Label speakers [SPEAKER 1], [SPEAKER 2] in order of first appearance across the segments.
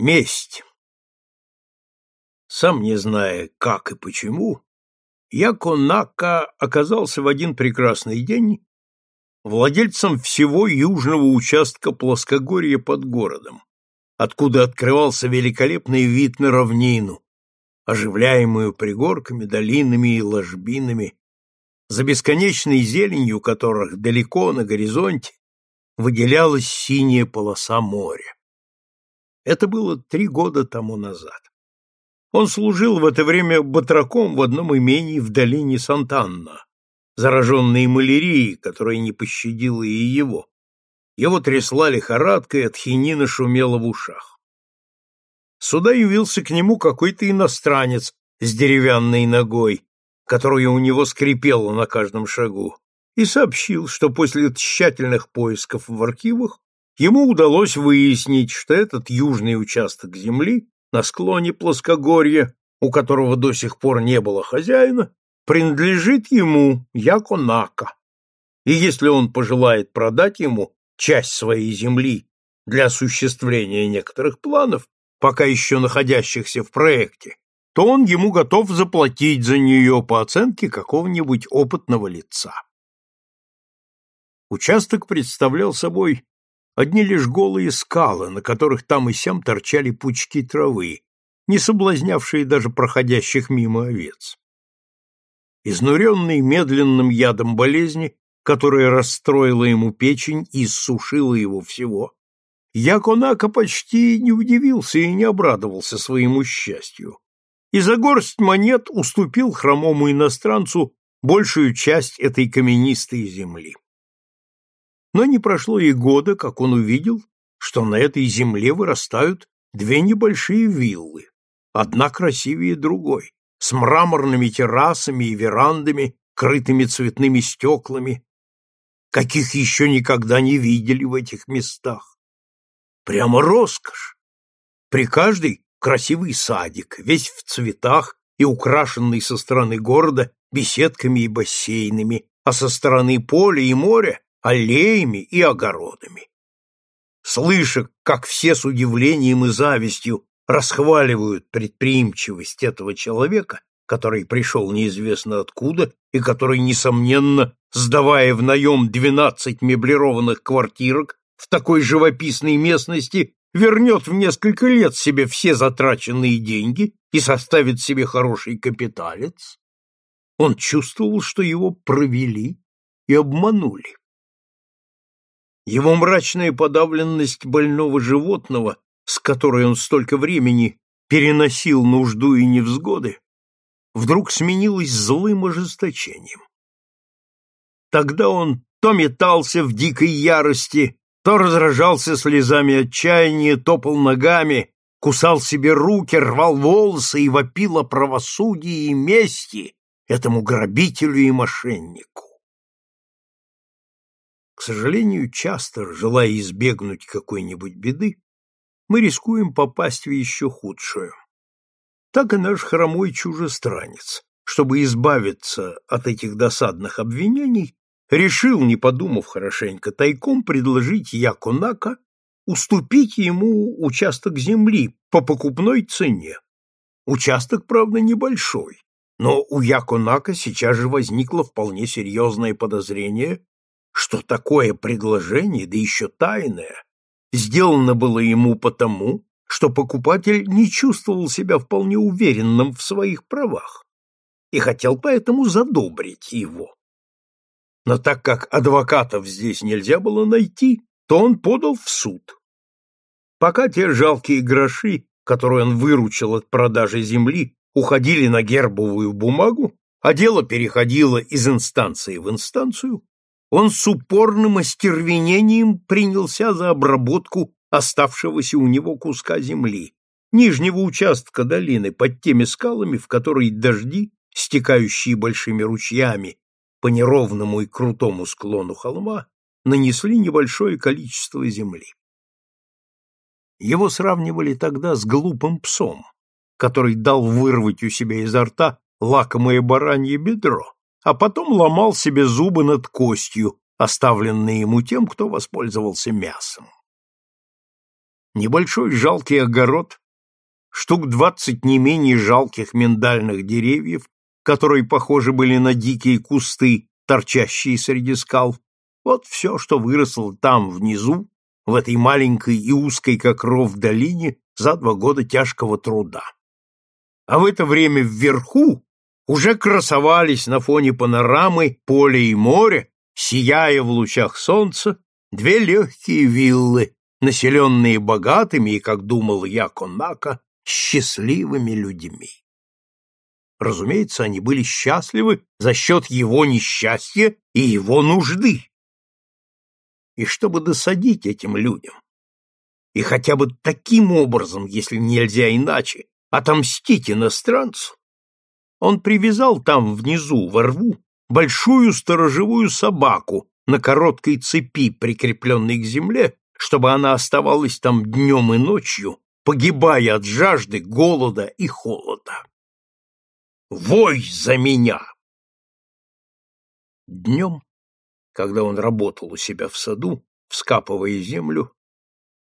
[SPEAKER 1] Месть. Сам не зная, как и почему, Яконака оказался в один прекрасный день владельцем всего южного участка плоскогорья под городом, откуда открывался великолепный вид на равнину, оживляемую пригорками, долинами и ложбинами, за бесконечной зеленью которых далеко на горизонте выделялась синяя полоса моря. Это было три года тому назад. Он служил в это время батраком в одном имении в долине Сантанна, зараженной малярией, которая не пощадила и его. Его трясла лихорадка, и от хинина шумело в ушах. Сюда явился к нему какой-то иностранец с деревянной ногой, которая у него скрипела на каждом шагу, и сообщил, что после тщательных поисков в архивах ему удалось выяснить, что этот южный участок земли на склоне плоскогорья, у которого до сих пор не было хозяина, принадлежит ему Яконака. И если он пожелает продать ему часть своей земли для осуществления некоторых планов, пока еще находящихся в проекте, то он ему готов заплатить за нее по оценке какого-нибудь опытного лица. Участок представлял собой одни лишь голые скалы, на которых там и сям торчали пучки травы, не соблазнявшие даже проходящих мимо овец. Изнуренный медленным ядом болезни, которая расстроила ему печень и иссушила его всего, Яконака почти не удивился и не обрадовался своему счастью. И за горсть монет уступил хромому иностранцу большую часть этой каменистой земли. Но не прошло и года, как он увидел, что на этой земле вырастают две небольшие виллы, одна красивее другой, с мраморными террасами и верандами, крытыми цветными стеклами, каких еще никогда не видели в этих местах. Прямо роскошь! При каждой красивый садик, весь в цветах и украшенный со стороны города беседками и бассейнами, а со стороны поля и моря аллеями и огородами. Слыша, как все с удивлением и завистью расхваливают предприимчивость этого человека, который пришел неизвестно откуда и который, несомненно, сдавая в наем двенадцать меблированных квартирок в такой живописной местности, вернет в несколько лет себе все затраченные деньги и составит себе хороший капиталец, он чувствовал, что его провели и обманули. Его мрачная подавленность больного животного, с которой он столько времени переносил нужду и невзгоды, вдруг сменилась злым ожесточением. Тогда он то метался в дикой ярости, то разражался слезами отчаяния, топал ногами, кусал себе руки, рвал волосы и вопил о правосудии и мести этому грабителю и мошеннику. К сожалению, часто, желая избегнуть какой-нибудь беды, мы рискуем попасть в еще худшую. Так и наш хромой чужестранец, чтобы избавиться от этих досадных обвинений, решил, не подумав хорошенько, тайком предложить Якунака уступить ему участок земли по покупной цене. Участок, правда, небольшой, но у Якунака сейчас же возникло вполне серьезное подозрение, что такое предложение, да еще тайное, сделано было ему потому, что покупатель не чувствовал себя вполне уверенным в своих правах и хотел поэтому задобрить его. Но так как адвокатов здесь нельзя было найти, то он подал в суд. Пока те жалкие гроши, которые он выручил от продажи земли, уходили на гербовую бумагу, а дело переходило из инстанции в инстанцию, он с упорным остервенением принялся за обработку оставшегося у него куска земли, нижнего участка долины под теми скалами, в которые дожди, стекающие большими ручьями по неровному и крутому склону холма, нанесли небольшое количество земли. Его сравнивали тогда с глупым псом, который дал вырвать у себя изо рта лакомое баранье бедро, а потом ломал себе зубы над костью, оставленной ему тем, кто воспользовался мясом. небольшой жалкий огород, штук двадцать не менее жалких миндальных деревьев, которые похожи были на дикие кусты, торчащие среди скал. Вот все, что выросло там, внизу, в этой маленькой и узкой, как ров, долине за два года тяжкого труда. А в это время вверху уже красовались на фоне панорамы поле и море, сияя в лучах солнца, две легкие виллы, населенные богатыми и, как думал я, Конака, счастливыми людьми. Разумеется, они были счастливы за счет его несчастья и его нужды. И чтобы досадить этим людям, и хотя бы таким образом, если нельзя иначе, отомстить иностранцу, он привязал там внизу, во рву, большую сторожевую собаку на короткой цепи, прикрепленной к земле, чтобы она оставалась там днем и ночью, погибая от жажды, голода и холода. Вой за меня! Днем, когда он работал у себя в саду, вскапывая землю,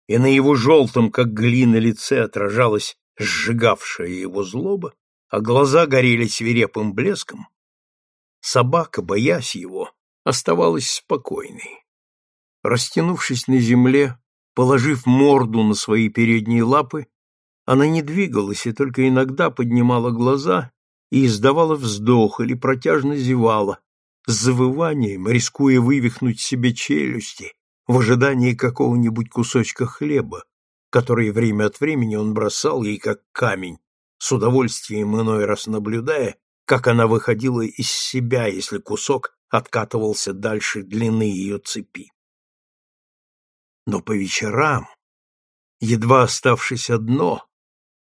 [SPEAKER 1] и на его желтом, как глина, лице отражалась сжигавшая его злоба, а глаза горели свирепым блеском, собака, боясь его, оставалась спокойной. Растянувшись на земле, положив морду на свои передние лапы, она не двигалась и только иногда поднимала глаза и издавала вздох или протяжно зевала, с завыванием, рискуя вывихнуть себе челюсти в ожидании какого-нибудь кусочка хлеба, который время от времени он бросал ей как камень, с удовольствием иной раз наблюдая, как она выходила из себя, если кусок откатывался дальше длины ее цепи. Но по вечерам, едва оставшись одно,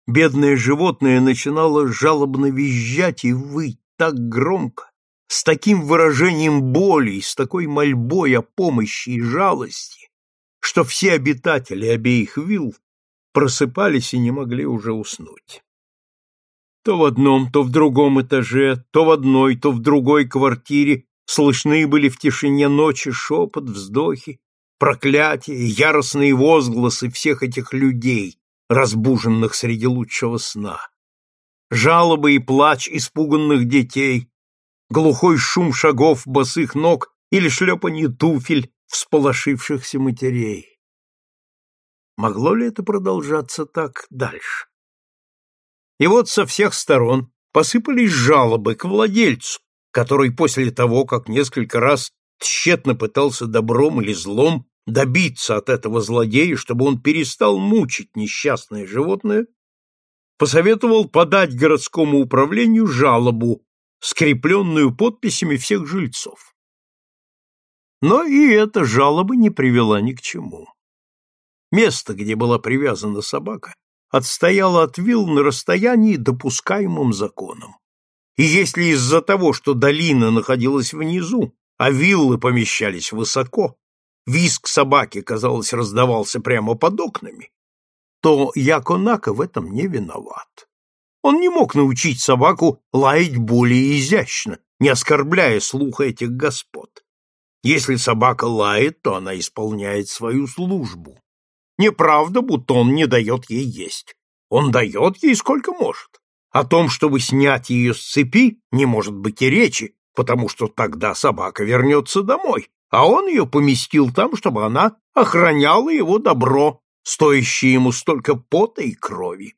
[SPEAKER 1] бедное животное начинало жалобно визжать и выть так громко, с таким выражением боли и с такой мольбой о помощи и жалости, что все обитатели обеих вилл просыпались и не могли уже уснуть. То в одном, то в другом этаже, то в одной, то в другой квартире слышны были в тишине ночи шепот, вздохи, проклятия, яростные возгласы всех этих людей, разбуженных среди лучшего сна. Жалобы и плач испуганных детей, глухой шум шагов босых ног или шлепанье туфель всполошившихся матерей. Могло ли это продолжаться так дальше? И вот со всех сторон посыпались жалобы к владельцу, который после того, как несколько раз тщетно пытался добром или злом добиться от этого злодея, чтобы он перестал мучить несчастное животное, посоветовал подать городскому управлению жалобу, скрепленную подписями всех жильцов. Но и эта жалоба не привела ни к чему. Место, где была привязана собака, отстояло от вилл на расстоянии, допускаемым законом. И если из-за того, что долина находилась внизу, а виллы помещались высоко, визг собаки, казалось, раздавался прямо под окнами, то Яконака в этом не виноват. Он не мог научить собаку лаять более изящно, не оскорбляя слуха этих господ. Если собака лает, то она исполняет свою службу. Неправда, будто он не дает ей есть. Он дает ей сколько может. О том, чтобы снять ее с цепи, не может быть и речи, потому что тогда собака вернется домой, а он ее поместил там, чтобы она охраняла его добро, стоящее ему столько пота и крови.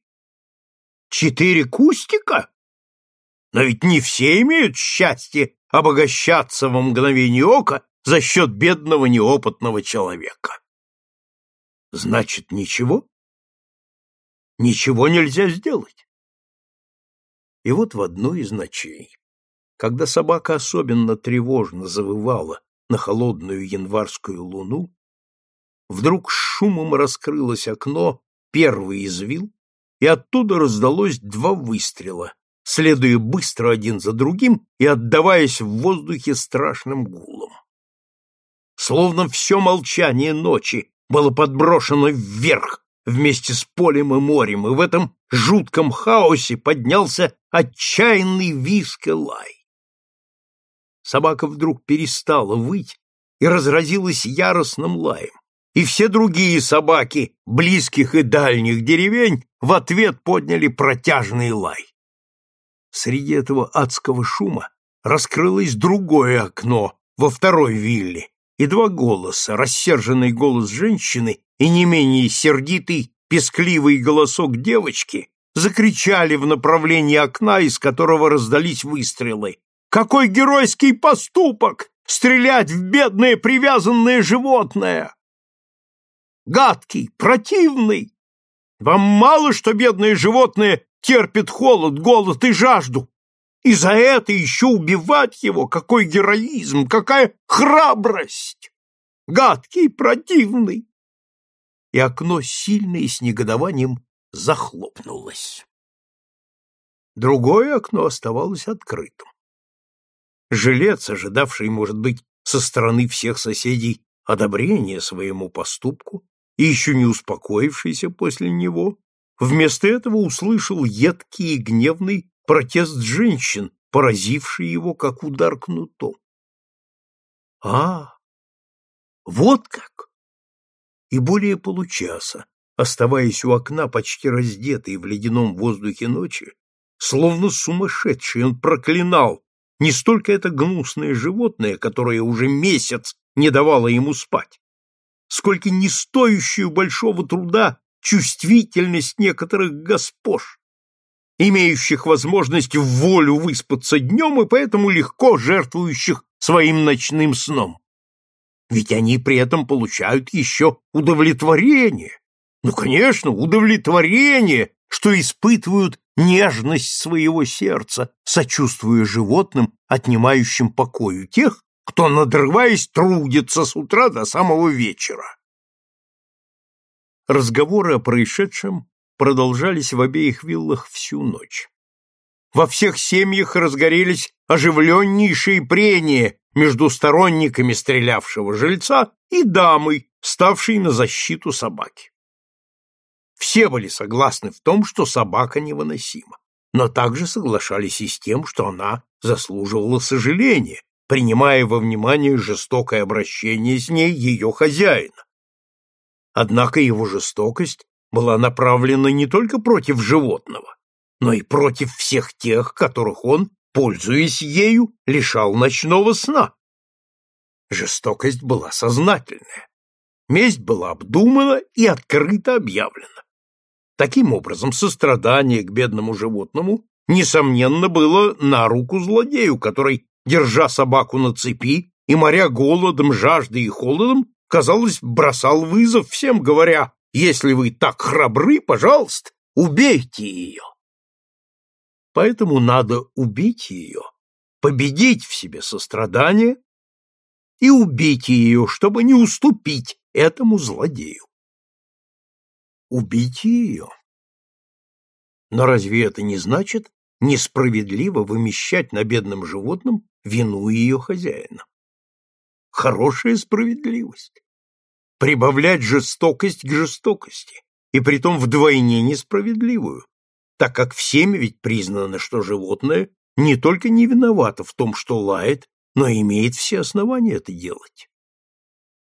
[SPEAKER 1] Четыре кустика? Но ведь не все имеют счастье обогащаться во мгновение ока за счет бедного неопытного человека. Значит, ничего? Ничего нельзя сделать. И вот в одну из ночей, когда собака особенно тревожно завывала на холодную январскую луну, вдруг шумом раскрылось окно первый из вил, и оттуда раздалось два выстрела, следуя быстро один за другим и отдаваясь в воздухе страшным гулом. Словно все молчание ночи было подброшено вверх вместе с полем и морем, и в этом жутком хаосе поднялся отчаянный виск и лай. Собака вдруг перестала выть и разразилась яростным лаем. и все другие собаки близких и дальних деревень в ответ подняли протяжный лай. Среди этого адского шума раскрылось другое окно во второй вилле, и два голоса, рассерженный голос женщины и не менее сердитый, пескливый голосок девочки, закричали в направлении окна, из которого раздались выстрелы. «Какой геройский поступок! Стрелять в бедное привязанное животное!» гадкий, противный. Вам мало, что бедное животное терпит холод, голод и жажду. И за это еще убивать его, какой героизм, какая храбрость! Гадкий, противный! И окно сильно и с негодованием захлопнулось. Другое окно оставалось открытым. Жилец, ожидавший, может быть, со стороны всех соседей одобрения своему поступку, и еще не успокоившийся после него, вместо этого услышал едкий и гневный протест женщин, поразивший его как удар кнутом. А, вот как! И более получаса, оставаясь у окна почти раздетый в ледяном воздухе ночи, словно сумасшедший, он проклинал не столько это гнусное животное, которое уже месяц не давало ему спать, сколько не стоящую большого труда чувствительность некоторых госпож, имеющих возможность в волю выспаться днем и поэтому легко жертвующих своим ночным сном. Ведь они при этом получают еще удовлетворение. Ну, конечно, удовлетворение, что испытывают нежность своего сердца, сочувствуя животным, отнимающим покою тех, кто, надрываясь, трудится с утра до самого вечера. Разговоры о происшедшем продолжались в обеих виллах всю ночь. Во всех семьях разгорелись оживленнейшие прения между сторонниками стрелявшего жильца и дамой, ставшей на защиту собаки. Все были согласны в том, что собака невыносима, но также соглашались и с тем, что она заслуживала сожаления, принимая во внимание жестокое обращение с ней ее хозяина. Однако его жестокость была направлена не только против животного, но и против всех тех, которых он, пользуясь ею, лишал ночного сна. Жестокость была сознательная. Месть была обдумана и открыто объявлена. Таким образом, сострадание к бедному животному, несомненно, было на руку злодею, который держа собаку на цепи и моря голодом, жаждой и холодом, казалось, бросал вызов всем, говоря, «Если вы так храбры, пожалуйста, убейте ее». Поэтому надо убить ее, победить в себе сострадание и убить ее, чтобы не уступить этому злодею. Убить ее. Но разве это не значит несправедливо вымещать на бедном животном вину ее хозяина. Хорошая справедливость. Прибавлять жестокость к жестокости, и притом вдвойне несправедливую, так как всеми ведь признано, что животное не только не виновато в том, что лает, но имеет все основания это делать.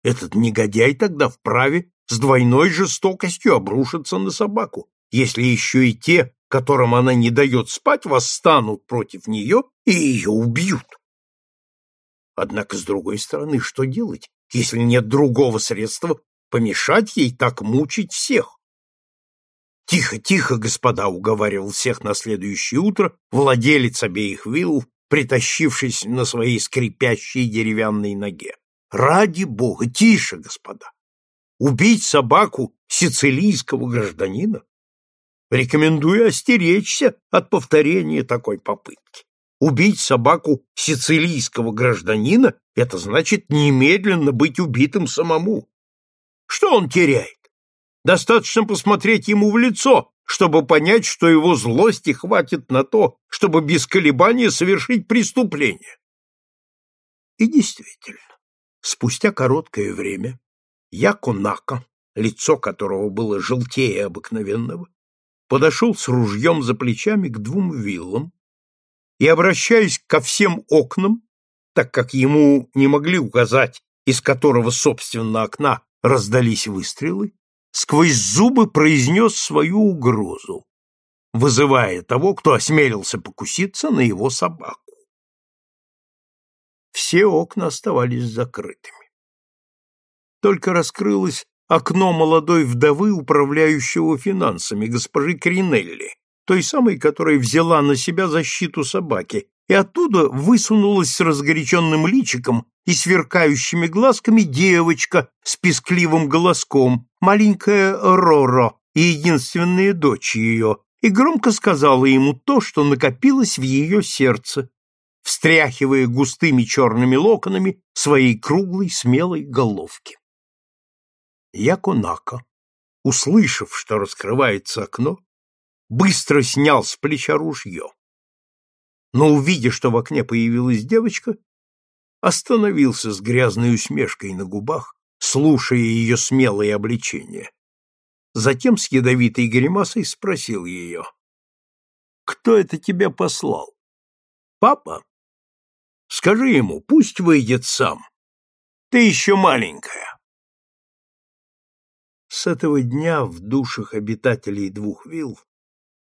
[SPEAKER 1] Этот негодяй тогда вправе с двойной жестокостью обрушиться на собаку, если еще и те, которым она не дает спать, восстанут против нее и ее убьют. Однако, с другой стороны, что делать, если нет другого средства помешать ей так мучить всех? «Тихо, тихо, господа!» — уговаривал всех на следующее утро владелец обеих вилл, притащившись на своей скрипящей деревянной ноге. «Ради бога, тише, господа! Убить собаку сицилийского гражданина? Рекомендую остеречься от повторения такой попытки. Убить собаку сицилийского гражданина – это значит немедленно быть убитым самому. Что он теряет? Достаточно посмотреть ему в лицо, чтобы понять, что его злости хватит на то, чтобы без колебания совершить преступление. И действительно, спустя короткое время Яконака, лицо которого было желтее обыкновенного, подошел с ружьем за плечами к двум виллам, и, обращаясь ко всем окнам, так как ему не могли указать, из которого, собственно, окна Раздались выстрелы, сквозь зубы произнес свою угрозу, вызывая того, кто осмелился покуситься на его собаку. Все окна оставались закрытыми. Только раскрылось окно молодой вдовы, управляющего финансами, госпожи Кринелли, той самой, которая взяла на себя защиту собаки, и оттуда высунулась с разгоряченным личиком и сверкающими глазками девочка с пескливым голоском, маленькая Роро и единственная дочь ее, и громко сказала ему то, что накопилось в ее сердце, встряхивая густыми черными локонами своей круглой смелой головки. Яконака, услышав, что раскрывается окно, быстро снял с плеча ружье. Но, увидя, что в окне появилась девочка, остановился с грязной усмешкой на губах, слушая ее смелые обличения. Затем с ядовитой гримасой спросил ее. «Кто это тебя послал? Папа? Скажи ему, пусть выйдет сам. Ты еще маленькая». С этого дня в душах обитателей двух вилл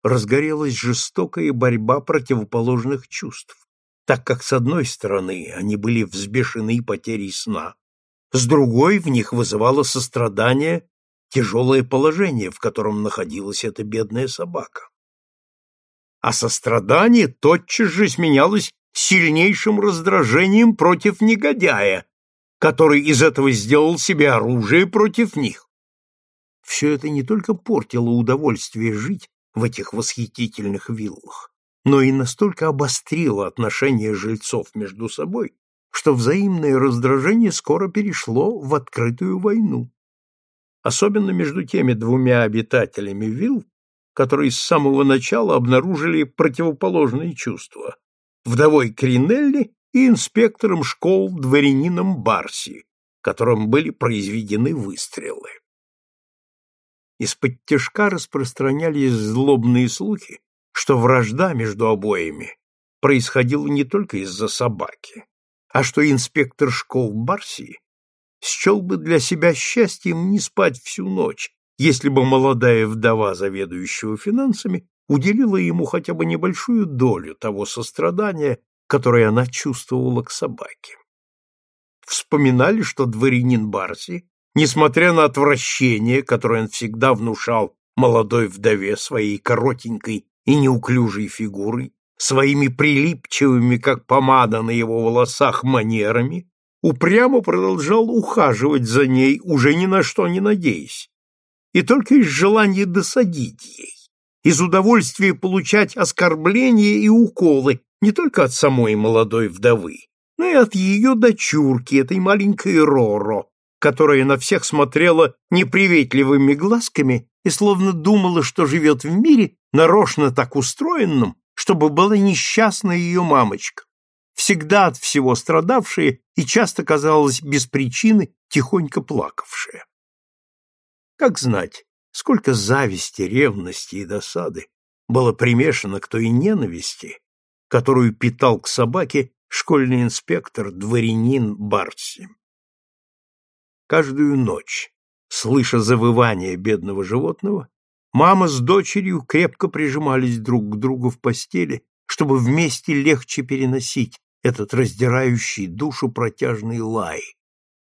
[SPEAKER 1] разгорелась жестокая борьба противоположных чувств, так как с одной стороны они были взбешены потерей сна, с другой в них вызывало сострадание тяжелое положение, в котором находилась эта бедная собака. А сострадание тотчас же сменялось сильнейшим раздражением против негодяя, который из этого сделал себе оружие против них все это не только портило удовольствие жить в этих восхитительных виллах, но и настолько обострило отношения жильцов между собой, что взаимное раздражение скоро перешло в открытую войну. Особенно между теми двумя обитателями вилл, которые с самого начала обнаружили противоположные чувства – вдовой Кринелли и инспектором школ дворянином Барси, которым были произведены выстрелы. Из-под тяжка распространялись злобные слухи, что вражда между обоими происходила не только из-за собаки, а что инспектор школ Барсии счел бы для себя счастьем не спать всю ночь, если бы молодая вдова заведующего финансами уделила ему хотя бы небольшую долю того сострадания, которое она чувствовала к собаке. Вспоминали, что дворянин Барси Несмотря на отвращение, которое он всегда внушал молодой вдове своей коротенькой и неуклюжей фигурой, своими прилипчивыми, как помада на его волосах, манерами, упрямо продолжал ухаживать за ней, уже ни на что не надеясь, и только из желания досадить ей, из удовольствия получать оскорбления и уколы не только от самой молодой вдовы, но и от ее дочурки, этой маленькой Роро, которая на всех смотрела неприветливыми глазками и словно думала, что живет в мире, нарочно так устроенном, чтобы была несчастна ее мамочка, всегда от всего страдавшая и часто, казалось, без причины тихонько плакавшая. Как знать, сколько зависти, ревности и досады было примешано к той ненависти, которую питал к собаке школьный инспектор дворянин Барси. Каждую ночь, слыша завывание бедного животного, мама с дочерью крепко прижимались друг к другу в постели, чтобы вместе легче переносить этот раздирающий душу протяжный лай,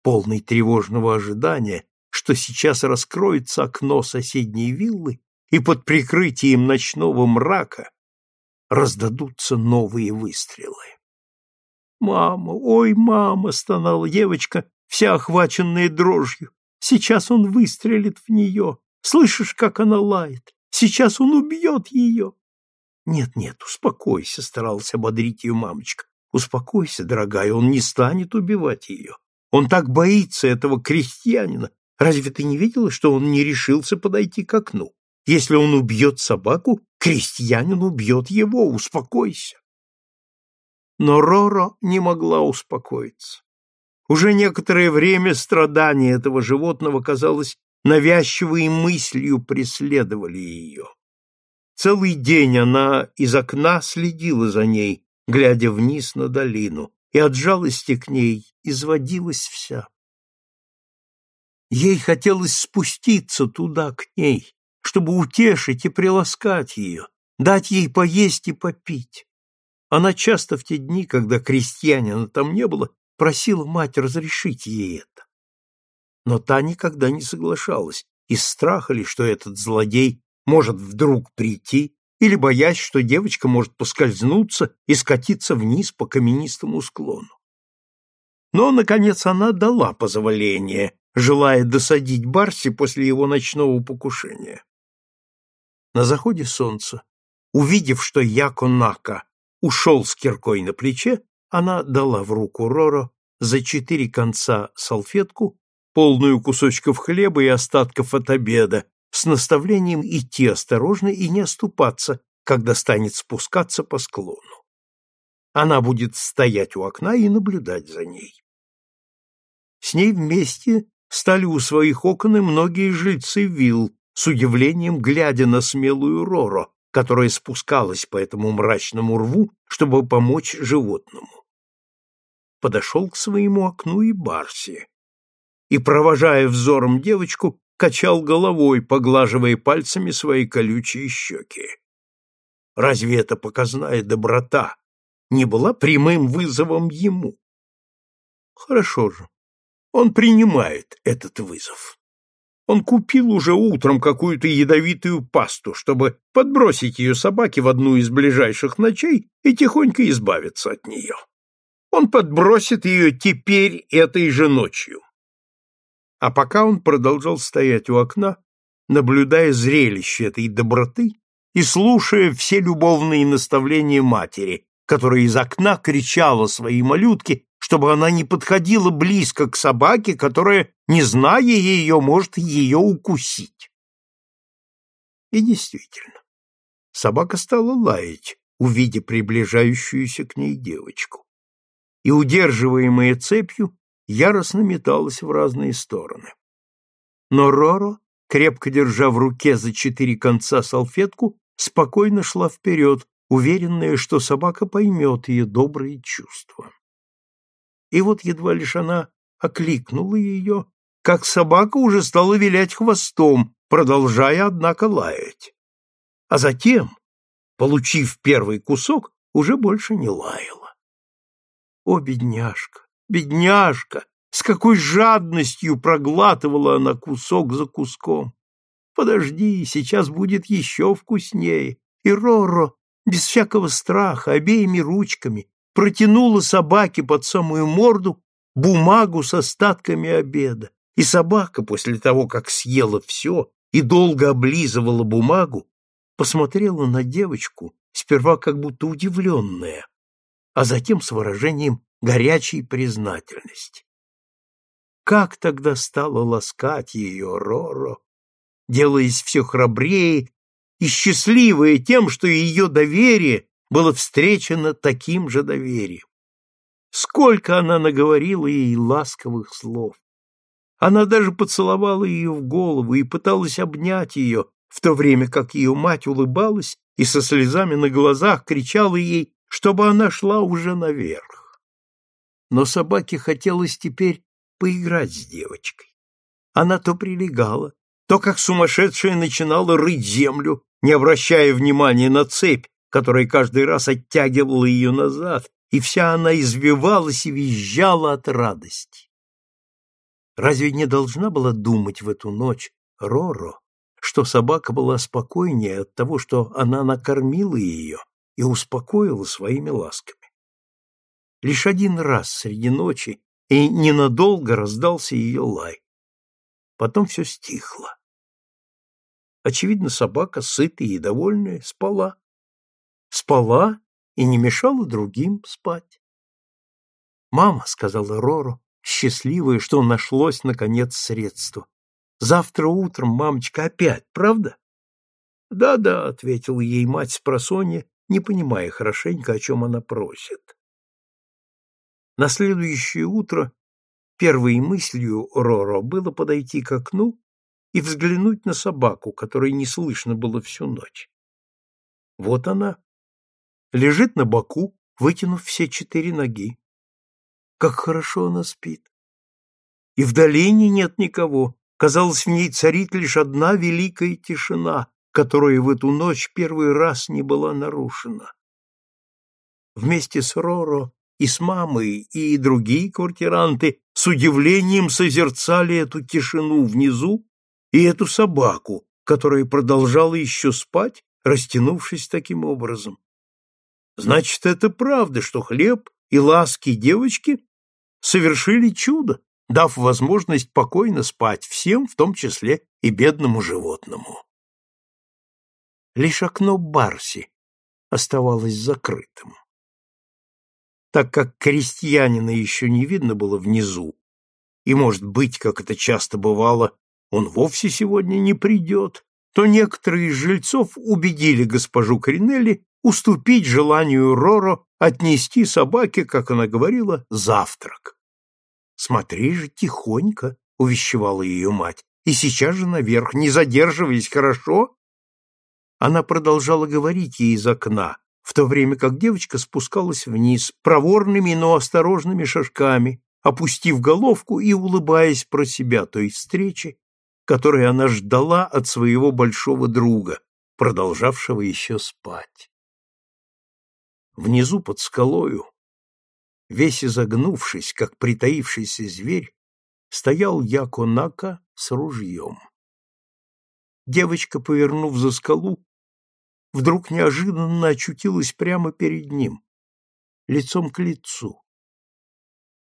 [SPEAKER 1] полный тревожного ожидания, что сейчас раскроется окно соседней виллы, и под прикрытием ночного мрака раздадутся новые выстрелы. «Мама, ой, мама!» — стонала девочка, вся охваченная дрожью. Сейчас он выстрелит в нее. Слышишь, как она лает? Сейчас он убьет ее. Нет, нет, успокойся, старалась ободрить ее мамочка. Успокойся, дорогая, он не станет убивать ее. Он так боится этого крестьянина. Разве ты не видела, что он не решился подойти к окну? Если он убьет собаку, крестьянин убьет его. Успокойся. Но Роро не могла успокоиться. Уже некоторое время страдания этого животного, казалось, навязчивой мыслью преследовали ее. Целый день она из окна следила за ней, глядя вниз на долину, и от жалости к ней изводилась вся. Ей хотелось спуститься туда, к ней, чтобы утешить и приласкать ее, дать ей поесть и попить. Она часто в те дни, когда крестьянина там не было, просила мать разрешить ей это. Но та никогда не соглашалась, из страха ли, что этот злодей может вдруг прийти, или боясь, что девочка может поскользнуться и скатиться вниз по каменистому склону. Но, наконец, она дала позволение, желая досадить Барси после его ночного покушения. На заходе солнца, увидев, что Яко Нака ушел с киркой на плече, она дала в руку Роро за четыре конца салфетку, полную кусочков хлеба и остатков от обеда, с наставлением идти осторожно и не оступаться, когда станет спускаться по склону. Она будет стоять у окна и наблюдать за ней. С ней вместе стали у своих окон и многие жильцы вилл, с удивлением глядя на смелую Роро, которая спускалась по этому мрачному рву, чтобы помочь животному. Подошел к своему окну и Барси. И, провожая взором девочку, качал головой, поглаживая пальцами свои колючие щеки. Разве это показная доброта не была прямым вызовом ему? Хорошо же, он принимает этот вызов. Он купил уже утром какую-то ядовитую пасту, чтобы подбросить ее собаке в одну из ближайших ночей и тихонько избавиться от нее. Он подбросит ее теперь этой же ночью. А пока он продолжал стоять у окна, наблюдая зрелище этой доброты и слушая все любовные наставления матери, которая из окна кричала своей малютке чтобы она не подходила близко к собаке, которая, не зная ее, может ее укусить. И действительно, собака стала лаять, увидя приближающуюся к ней девочку. И, удерживаемая цепью, яростно металась в разные стороны. Но Роро, крепко держа в руке за четыре конца салфетку, спокойно шла вперед, уверенная, что собака поймет ее добрые чувства. И вот едва лишь она окликнула ее, как собака уже стала вилять хвостом, продолжая, однако, лаять. А затем, получив первый кусок, уже больше не лаяла. О, бедняжка, бедняжка! С какой жадностью проглатывала она кусок за куском! Подожди, сейчас будет еще вкуснее. И Роро, без всякого страха, обеими ручками, протянула собаке под самую морду бумагу с остатками обеда, и собака, после того, как съела все и долго облизывала бумагу, посмотрела на девочку, сперва как будто удивленная, а затем с выражением горячей признательности. Как тогда стало ласкать ее Роро, делаясь все храбрее и счастливая тем, что ее доверие было встречено таким же доверием. Сколько она наговорила ей ласковых слов. Она даже поцеловала ее в голову и пыталась обнять ее, в то время как ее мать улыбалась и со слезами на глазах кричала ей, чтобы она шла уже наверх. Но собаке хотелось теперь поиграть с девочкой. Она то прилегала, то как сумасшедшая начинала рыть землю, не обращая внимания на цепь, которая каждый раз оттягивала ее назад, и вся она извивалась и визжала от радости. Разве не должна была думать в эту ночь Роро, что собака была спокойнее от того, что она накормила ее и успокоила своими ласками? Лишь один раз среди ночи и ненадолго раздался ее лай. Потом все стихло. Очевидно, собака, сытая и довольная, спала спала и не мешала другим спать. «Мама», — сказала Роро, счастливая, что нашлось, наконец, средство. «Завтра утром, мамочка, опять, правда?» «Да-да», — ответила ей мать с просонья, не понимая хорошенько, о чем она просит. На следующее утро первой мыслью Роро было подойти к окну и взглянуть на собаку, которой не слышно было всю ночь. Вот она, лежит на боку, вытянув все четыре ноги. Как хорошо она спит. И в долине нет никого, Казалось, в ней царит лишь одна великая тишина, которая в эту ночь первый раз не была нарушена. Вместе с Роро и с мамой, и другие квартиранты с удивлением созерцали эту тишину внизу и эту собаку, которая продолжала еще спать, растянувшись таким образом. Значит, это правда, что хлеб и ласки девочки совершили чудо, дав возможность покойно спать всем, в том числе и бедному животному. Лишь окно Барси оставалось закрытым. Так как крестьянина еще не видно было внизу, и, может быть, как это часто бывало, он вовсе сегодня не придет, то некоторые из жильцов убедили госпожу Коринелли уступить желанию Роро отнести собаке, как она говорила, завтрак. «Смотри же тихонько», — увещевала ее мать, — «и сейчас же наверх, не задерживаясь, хорошо?» Она продолжала говорить ей из окна, в то время как девочка спускалась вниз проворными, но осторожными шажками, опустив головку и улыбаясь про себя той встречи, которой она ждала от своего большого друга, продолжавшего еще спать. Внизу под скалою, весь изогнувшись, как притаившийся зверь, стоял Яконака с ружьем. Девочка, повернув за скалу, вдруг неожиданно очутилась прямо перед ним, лицом к лицу.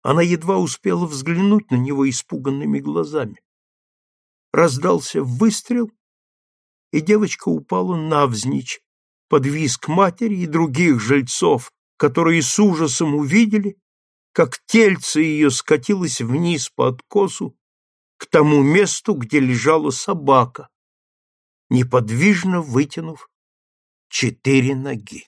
[SPEAKER 1] Она едва успела взглянуть на него испуганными глазами раздался выстрел, и девочка упала навзничь под визг матери и других жильцов, которые с ужасом увидели, как тельце ее скатилось вниз по откосу к тому месту, где лежала собака, неподвижно вытянув четыре ноги.